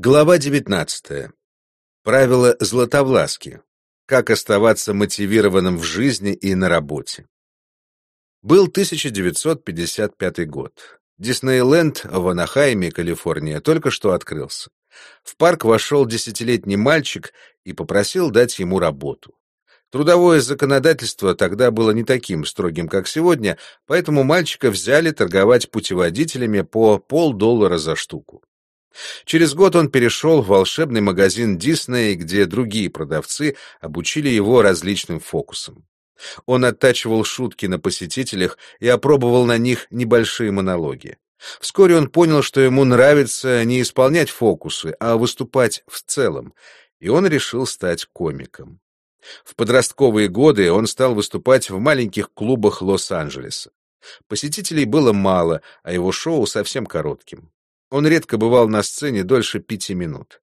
Глава 19. Правила Златовласки. Как оставаться мотивированным в жизни и на работе. Был 1955 год. Диснейленд в Анахайме, Калифорния, только что открылся. В парк вошел десятилетний мальчик и попросил дать ему работу. Трудовое законодательство тогда было не таким строгим, как сегодня, поэтому мальчика взяли торговать путеводителями по полдоллара за штуку. Через год он перешел в волшебный магазин Дисней, где другие продавцы обучили его различным фокусам. Он оттачивал шутки на посетителях и опробовал на них небольшие монологи. Вскоре он понял, что ему нравится не исполнять фокусы, а выступать в целом, и он решил стать комиком. В подростковые годы он стал выступать в маленьких клубах Лос-Анджелеса. Посетителей было мало, а его шоу совсем коротким. Он редко бывал на сцене дольше пяти минут.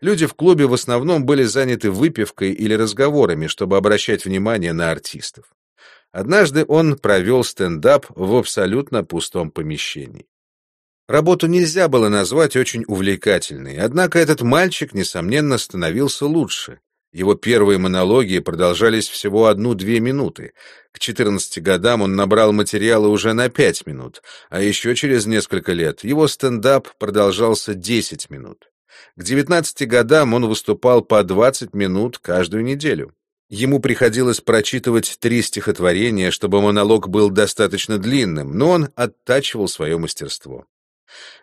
Люди в клубе в основном были заняты выпивкой или разговорами, чтобы обращать внимание на артистов. Однажды он провел стендап в абсолютно пустом помещении. Работу нельзя было назвать очень увлекательной, однако этот мальчик, несомненно, становился лучше. Его первые монологи продолжались всего одну-две минуты. К 14 годам он набрал материала уже на 5 минут, а еще через несколько лет его стендап продолжался 10 минут. К 19 годам он выступал по 20 минут каждую неделю. Ему приходилось прочитывать три стихотворения, чтобы монолог был достаточно длинным, но он оттачивал свое мастерство.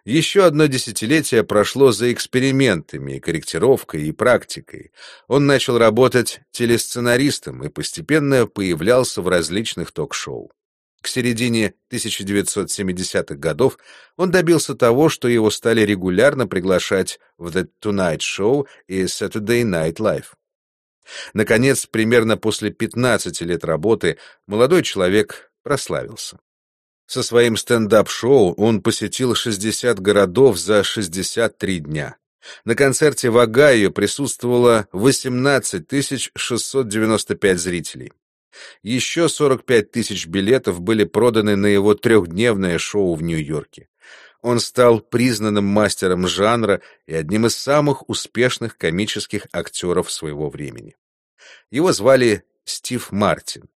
Еще одно десятилетие прошло за экспериментами, корректировкой и практикой. Он начал работать телесценаристом и постепенно появлялся в различных ток-шоу. К середине 1970-х годов он добился того, что его стали регулярно приглашать в The Tonight Show и Saturday Night Live. Наконец, примерно после 15 лет работы, молодой человек прославился. Со своим стендап-шоу он посетил 60 городов за 63 дня. На концерте в Огайо присутствовало 18 695 зрителей. Еще 45 тысяч билетов были проданы на его трехдневное шоу в Нью-Йорке. Он стал признанным мастером жанра и одним из самых успешных комических актеров своего времени. Его звали Стив Мартин.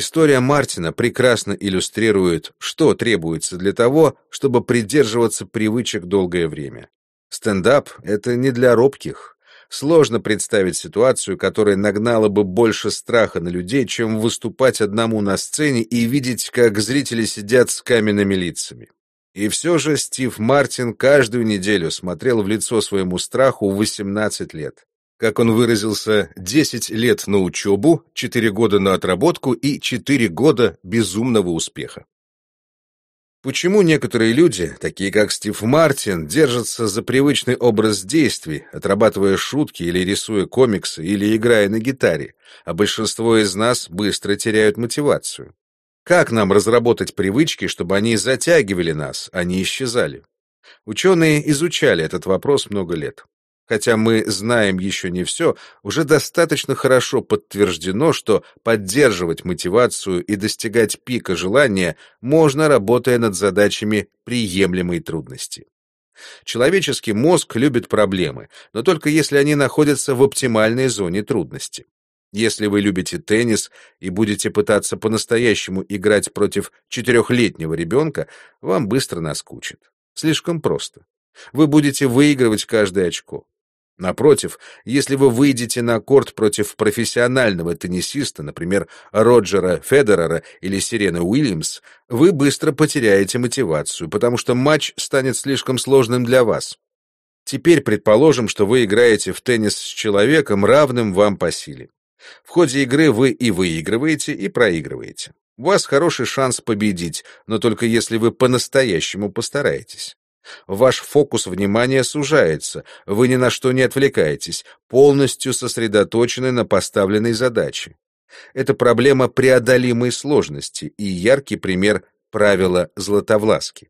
История Мартина прекрасно иллюстрирует, что требуется для того, чтобы придерживаться привычек долгое время. Стендап — это не для робких. Сложно представить ситуацию, которая нагнала бы больше страха на людей, чем выступать одному на сцене и видеть, как зрители сидят с каменными лицами. И все же Стив Мартин каждую неделю смотрел в лицо своему страху 18 лет как он выразился, 10 лет на учебу, 4 года на отработку и 4 года безумного успеха. Почему некоторые люди, такие как Стив Мартин, держатся за привычный образ действий, отрабатывая шутки или рисуя комиксы, или играя на гитаре, а большинство из нас быстро теряют мотивацию? Как нам разработать привычки, чтобы они затягивали нас, а не исчезали? Ученые изучали этот вопрос много лет. Хотя мы знаем еще не все, уже достаточно хорошо подтверждено, что поддерживать мотивацию и достигать пика желания можно, работая над задачами приемлемой трудности. Человеческий мозг любит проблемы, но только если они находятся в оптимальной зоне трудности. Если вы любите теннис и будете пытаться по-настоящему играть против четырехлетнего ребенка, вам быстро наскучит. Слишком просто. Вы будете выигрывать каждое очко. Напротив, если вы выйдете на корт против профессионального теннисиста, например, Роджера Федерера или Сирены Уильямс, вы быстро потеряете мотивацию, потому что матч станет слишком сложным для вас. Теперь предположим, что вы играете в теннис с человеком, равным вам по силе. В ходе игры вы и выигрываете, и проигрываете. У вас хороший шанс победить, но только если вы по-настоящему постараетесь. Ваш фокус внимания сужается, вы ни на что не отвлекаетесь, полностью сосредоточены на поставленной задаче. Это проблема преодолимой сложности и яркий пример правила Златовласки.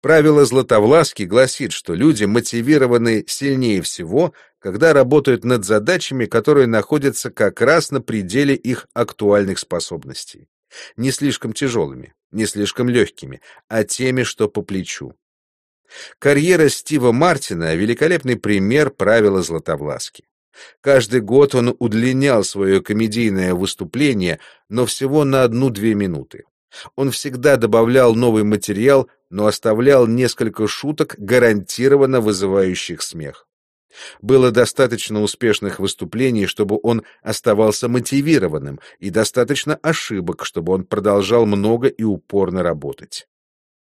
Правило Златовласки гласит, что люди мотивированы сильнее всего, когда работают над задачами, которые находятся как раз на пределе их актуальных способностей. Не слишком тяжелыми, не слишком легкими, а теми, что по плечу. Карьера Стива Мартина — великолепный пример правила Златовласки. Каждый год он удлинял свое комедийное выступление, но всего на одну-две минуты. Он всегда добавлял новый материал, но оставлял несколько шуток, гарантированно вызывающих смех. Было достаточно успешных выступлений, чтобы он оставался мотивированным, и достаточно ошибок, чтобы он продолжал много и упорно работать.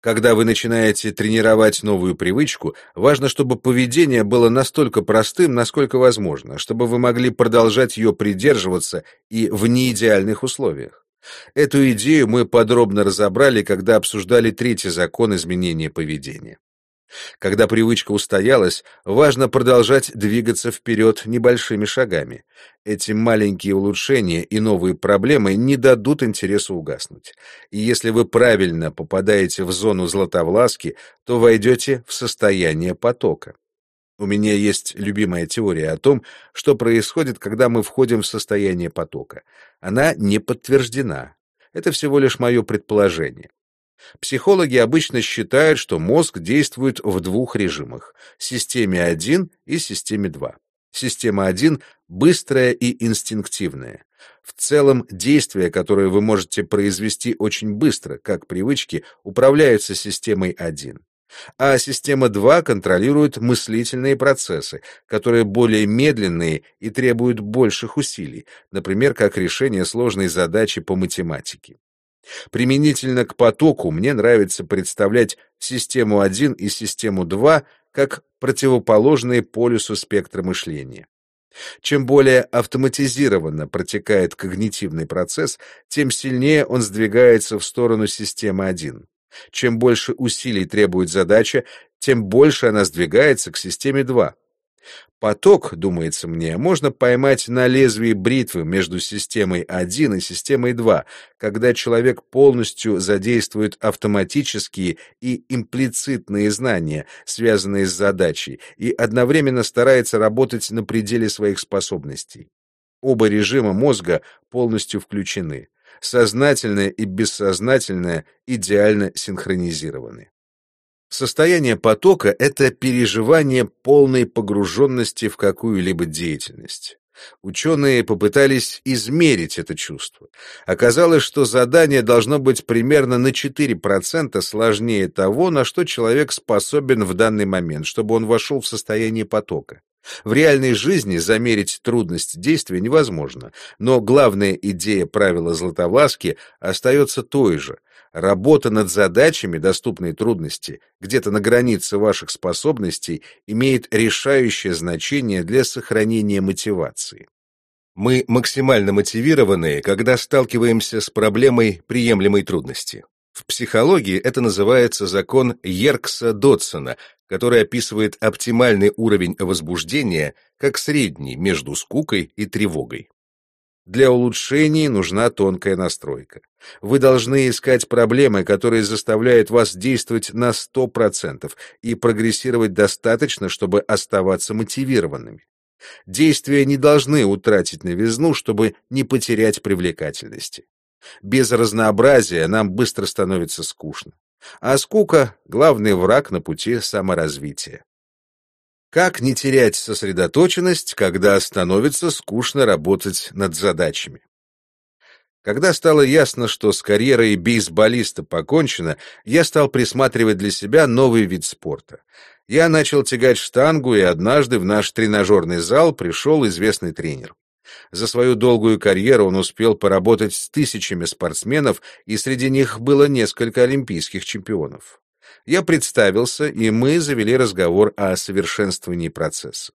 Когда вы начинаете тренировать новую привычку, важно, чтобы поведение было настолько простым, насколько возможно, чтобы вы могли продолжать ее придерживаться и в неидеальных условиях. Эту идею мы подробно разобрали, когда обсуждали третий закон изменения поведения. Когда привычка устоялась, важно продолжать двигаться вперед небольшими шагами. Эти маленькие улучшения и новые проблемы не дадут интересу угаснуть. И если вы правильно попадаете в зону златовласки, то войдете в состояние потока. У меня есть любимая теория о том, что происходит, когда мы входим в состояние потока. Она не подтверждена. Это всего лишь мое предположение. Психологи обычно считают, что мозг действует в двух режимах — системе 1 и системе 2. Система 1 быстрая и инстинктивная. В целом, действия, которые вы можете произвести очень быстро, как привычки, управляются системой 1. А система 2 контролирует мыслительные процессы, которые более медленные и требуют больших усилий, например, как решение сложной задачи по математике. Применительно к потоку мне нравится представлять систему 1 и систему 2 как противоположные полюсу спектра мышления. Чем более автоматизированно протекает когнитивный процесс, тем сильнее он сдвигается в сторону системы 1. Чем больше усилий требует задача, тем больше она сдвигается к системе 2. Поток, думается мне, можно поймать на лезвии бритвы между системой 1 и системой 2, когда человек полностью задействует автоматические и имплицитные знания, связанные с задачей, и одновременно старается работать на пределе своих способностей. Оба режима мозга полностью включены. Сознательное и бессознательное идеально синхронизированы. Состояние потока — это переживание полной погруженности в какую-либо деятельность. Ученые попытались измерить это чувство. Оказалось, что задание должно быть примерно на 4% сложнее того, на что человек способен в данный момент, чтобы он вошел в состояние потока. В реальной жизни замерить трудность действия невозможно, но главная идея правила Златовласки остается той же. Работа над задачами доступной трудности, где-то на границе ваших способностей, имеет решающее значение для сохранения мотивации. Мы максимально мотивированы, когда сталкиваемся с проблемой приемлемой трудности. В психологии это называется закон Йеркса-Дотсона, который описывает оптимальный уровень возбуждения как средний между скукой и тревогой. Для улучшений нужна тонкая настройка. Вы должны искать проблемы, которые заставляют вас действовать на 100% и прогрессировать достаточно, чтобы оставаться мотивированными. Действия не должны утратить новизну, чтобы не потерять привлекательности. Без разнообразия нам быстро становится скучно. А скука — главный враг на пути саморазвития. Как не терять сосредоточенность, когда становится скучно работать над задачами? Когда стало ясно, что с карьерой бейсболиста покончено, я стал присматривать для себя новый вид спорта. Я начал тягать штангу, и однажды в наш тренажерный зал пришел известный тренер. За свою долгую карьеру он успел поработать с тысячами спортсменов, и среди них было несколько олимпийских чемпионов. Я представился, и мы завели разговор о совершенствовании процесса.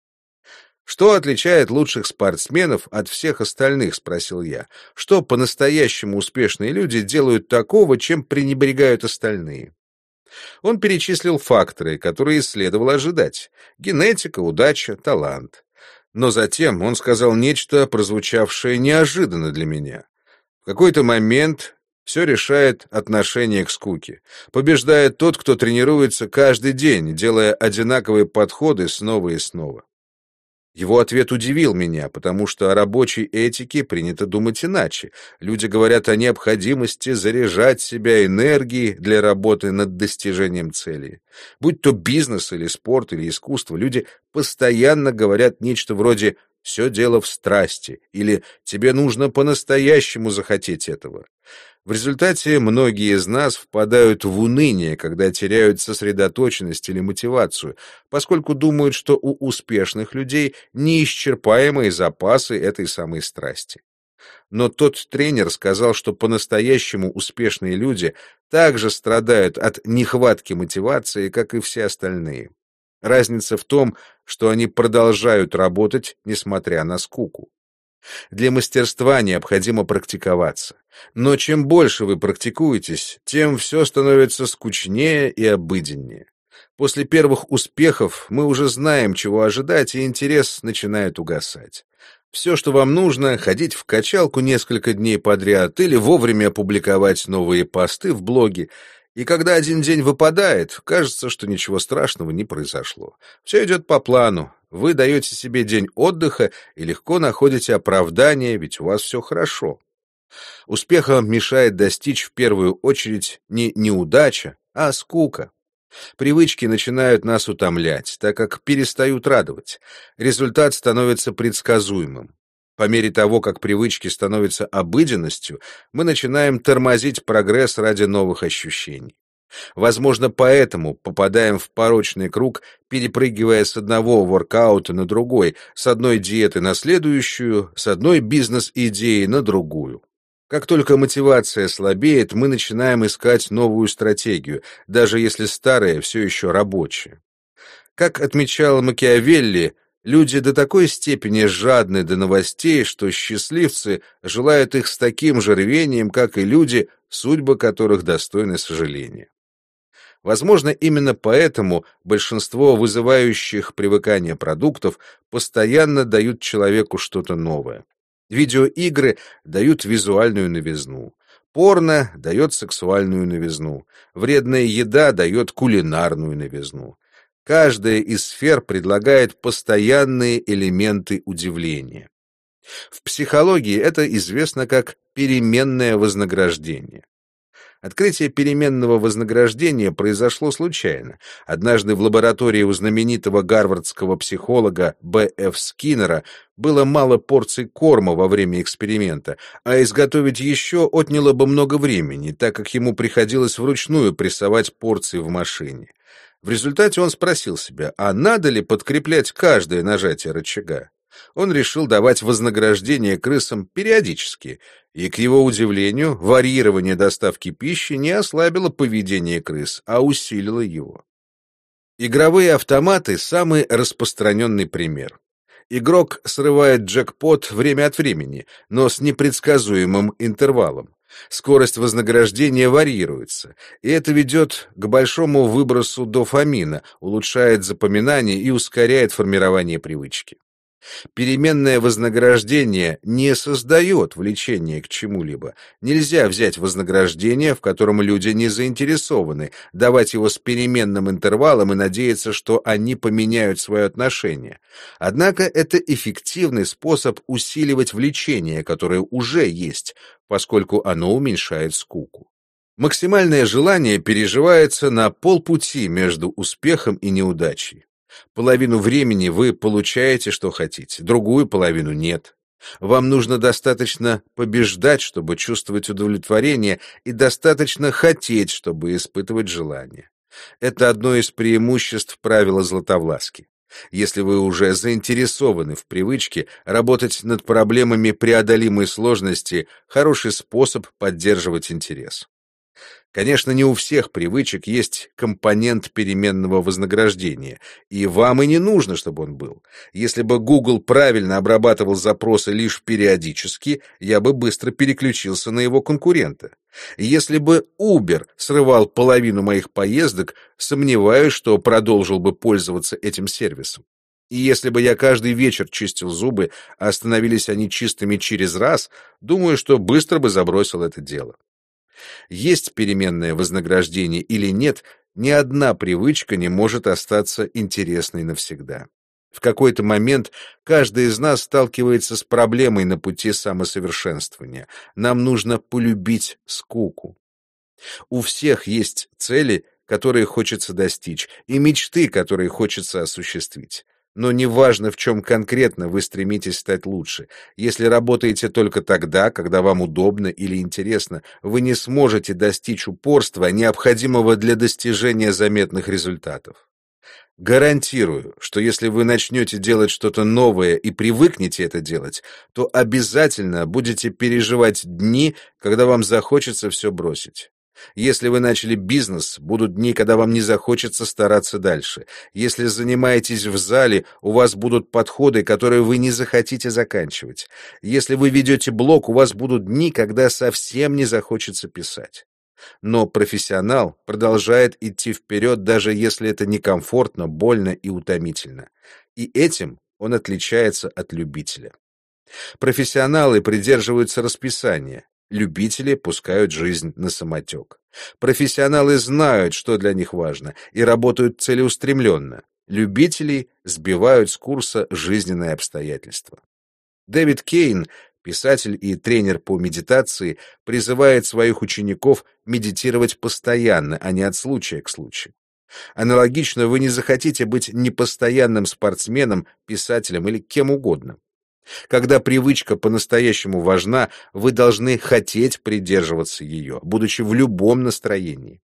«Что отличает лучших спортсменов от всех остальных?» — спросил я. «Что по-настоящему успешные люди делают такого, чем пренебрегают остальные?» Он перечислил факторы, которые следовало ожидать. Генетика, удача, талант. Но затем он сказал нечто, прозвучавшее неожиданно для меня. В какой-то момент все решает отношение к скуке. Побеждает тот, кто тренируется каждый день, делая одинаковые подходы снова и снова. Его ответ удивил меня, потому что о рабочей этике принято думать иначе. Люди говорят о необходимости заряжать себя энергией для работы над достижением цели. Будь то бизнес или спорт или искусство, люди постоянно говорят нечто вроде «все дело в страсти» или «тебе нужно по-настоящему захотеть этого». В результате многие из нас впадают в уныние, когда теряют сосредоточенность или мотивацию, поскольку думают, что у успешных людей неисчерпаемые запасы этой самой страсти. Но тот тренер сказал, что по-настоящему успешные люди также страдают от нехватки мотивации, как и все остальные. Разница в том, что они продолжают работать, несмотря на скуку. Для мастерства необходимо практиковаться. Но чем больше вы практикуетесь, тем все становится скучнее и обыденнее. После первых успехов мы уже знаем, чего ожидать, и интерес начинает угасать. Все, что вам нужно, ходить в качалку несколько дней подряд или вовремя опубликовать новые посты в блоге, и когда один день выпадает, кажется, что ничего страшного не произошло. Все идет по плану, вы даете себе день отдыха и легко находите оправдание, ведь у вас все хорошо. Успеха мешает достичь в первую очередь не неудача, а скука. Привычки начинают нас утомлять, так как перестают радовать. Результат становится предсказуемым. По мере того, как привычки становятся обыденностью, мы начинаем тормозить прогресс ради новых ощущений. Возможно, поэтому попадаем в порочный круг, перепрыгивая с одного воркаута на другой, с одной диеты на следующую, с одной бизнес-идеи на другую. Как только мотивация слабеет, мы начинаем искать новую стратегию, даже если старая все еще рабочая. Как отмечал Макиавелли, люди до такой степени жадны до новостей, что счастливцы желают их с таким же рвением, как и люди, судьбы которых достойны сожаления. Возможно, именно поэтому большинство вызывающих привыкание продуктов постоянно дают человеку что-то новое. Видеоигры дают визуальную новизну. Порно дает сексуальную новизну. Вредная еда дает кулинарную новизну. Каждая из сфер предлагает постоянные элементы удивления. В психологии это известно как переменное вознаграждение. Открытие переменного вознаграждения произошло случайно. Однажды в лаборатории у знаменитого гарвардского психолога Б.Ф. Скиннера было мало порций корма во время эксперимента, а изготовить еще отняло бы много времени, так как ему приходилось вручную прессовать порции в машине. В результате он спросил себя, а надо ли подкреплять каждое нажатие рычага? Он решил давать вознаграждение крысам периодически, и, к его удивлению, варьирование доставки пищи не ослабило поведение крыс, а усилило его. Игровые автоматы – самый распространенный пример. Игрок срывает джекпот время от времени, но с непредсказуемым интервалом. Скорость вознаграждения варьируется, и это ведет к большому выбросу дофамина, улучшает запоминание и ускоряет формирование привычки. Переменное вознаграждение не создает влечения к чему-либо. Нельзя взять вознаграждение, в котором люди не заинтересованы, давать его с переменным интервалом и надеяться, что они поменяют свое отношение. Однако это эффективный способ усиливать влечение, которое уже есть, поскольку оно уменьшает скуку. Максимальное желание переживается на полпути между успехом и неудачей. Половину времени вы получаете, что хотите, другую половину нет. Вам нужно достаточно побеждать, чтобы чувствовать удовлетворение, и достаточно хотеть, чтобы испытывать желание. Это одно из преимуществ правила Златовласки. Если вы уже заинтересованы в привычке, работать над проблемами преодолимой сложности – хороший способ поддерживать интерес. Конечно, не у всех привычек есть компонент переменного вознаграждения, и вам и не нужно, чтобы он был. Если бы Google правильно обрабатывал запросы лишь периодически, я бы быстро переключился на его конкурента. Если бы Uber срывал половину моих поездок, сомневаюсь, что продолжил бы пользоваться этим сервисом. И если бы я каждый вечер чистил зубы, а становились они чистыми через раз, думаю, что быстро бы забросил это дело. Есть переменное вознаграждение или нет, ни одна привычка не может остаться интересной навсегда. В какой-то момент каждый из нас сталкивается с проблемой на пути самосовершенствования. Нам нужно полюбить скуку. У всех есть цели, которые хочется достичь, и мечты, которые хочется осуществить. Но неважно, в чем конкретно вы стремитесь стать лучше. Если работаете только тогда, когда вам удобно или интересно, вы не сможете достичь упорства, необходимого для достижения заметных результатов. Гарантирую, что если вы начнете делать что-то новое и привыкнете это делать, то обязательно будете переживать дни, когда вам захочется все бросить. Если вы начали бизнес, будут дни, когда вам не захочется стараться дальше. Если занимаетесь в зале, у вас будут подходы, которые вы не захотите заканчивать. Если вы ведете блог, у вас будут дни, когда совсем не захочется писать. Но профессионал продолжает идти вперед, даже если это некомфортно, больно и утомительно. И этим он отличается от любителя. Профессионалы придерживаются расписания, любители пускают жизнь на самотек. Профессионалы знают, что для них важно, и работают целеустремленно. Любители сбивают с курса жизненные обстоятельства. Дэвид Кейн Писатель и тренер по медитации призывает своих учеников медитировать постоянно, а не от случая к случаю. Аналогично вы не захотите быть непостоянным спортсменом, писателем или кем угодно. Когда привычка по-настоящему важна, вы должны хотеть придерживаться ее, будучи в любом настроении.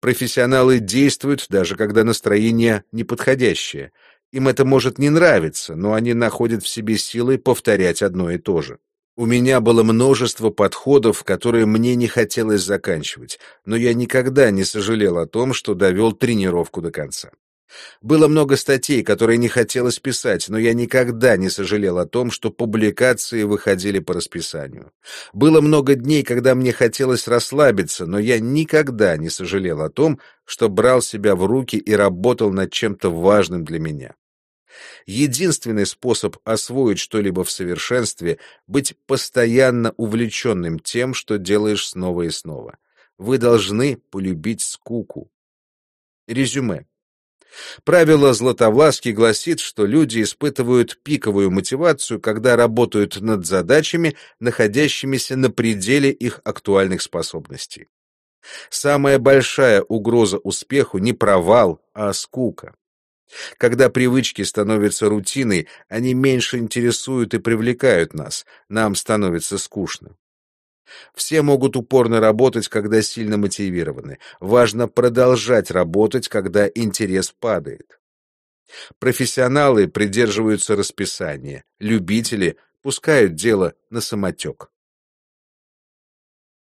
Профессионалы действуют, даже когда настроение неподходящее, им это может не нравиться, но они находят в себе силы повторять одно и то же. У меня было множество подходов, которые мне не хотелось заканчивать, но я никогда не сожалел о том, что довел тренировку до конца. Было много статей, которые не хотелось писать, но я никогда не сожалел о том, что публикации выходили по расписанию. Было много дней, когда мне хотелось расслабиться, но я никогда не сожалел о том, что брал себя в руки и работал над чем-то важным для меня. Единственный способ освоить что-либо в совершенстве — быть постоянно увлеченным тем, что делаешь снова и снова. Вы должны полюбить скуку. Резюме. Правило Златовласки гласит, что люди испытывают пиковую мотивацию, когда работают над задачами, находящимися на пределе их актуальных способностей. Самая большая угроза успеху не провал, а скука. Когда привычки становятся рутиной, они меньше интересуют и привлекают нас, нам становится скучно. Все могут упорно работать, когда сильно мотивированы. Важно продолжать работать, когда интерес падает. Профессионалы придерживаются расписания, любители пускают дело на самотек.